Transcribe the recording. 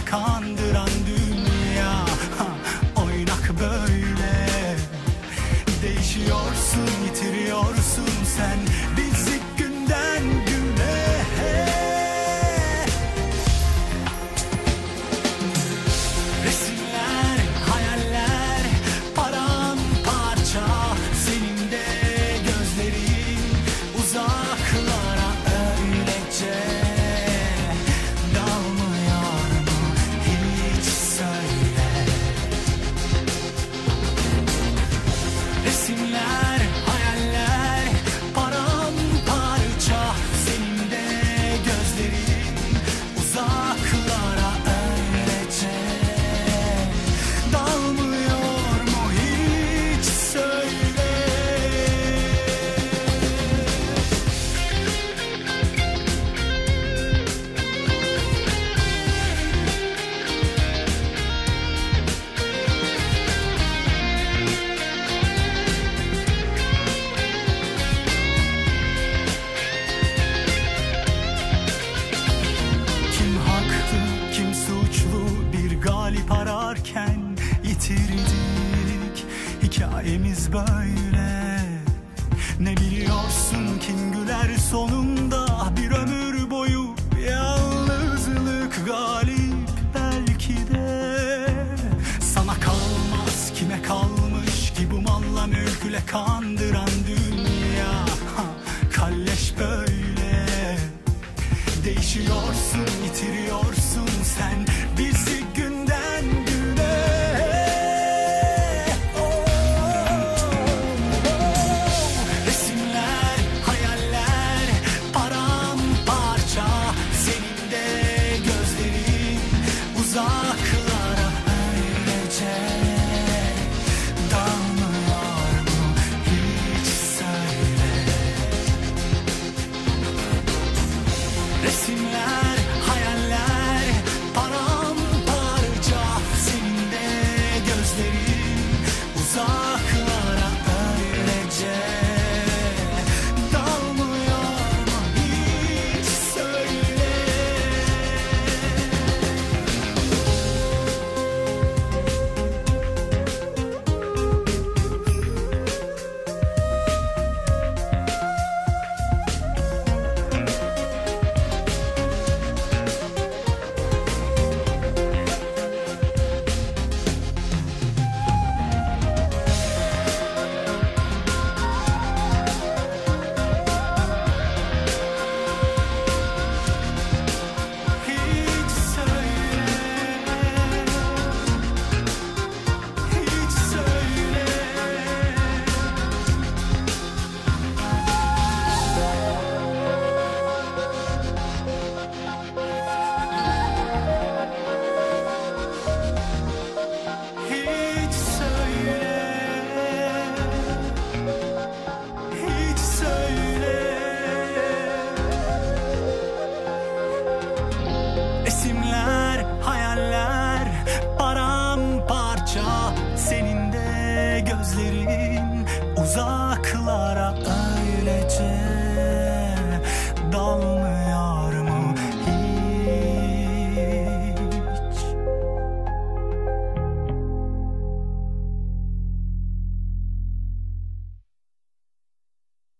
bize kandıran dünya. Ha, Oynak böyle. Değişiyorsun, yitiriyorsun sen. hikayemiz böyle. Ne biliyorsun kim güler sonunda? Bir ömür boyu yalnızlık galip belki de. Sana kalmaz kime kalmış ki bu malla mülküle kandıran dünya. Ha, Kalleş böyle. Değişiyorsun, yitiriyorsun sen. gözlerin uzaklara ön.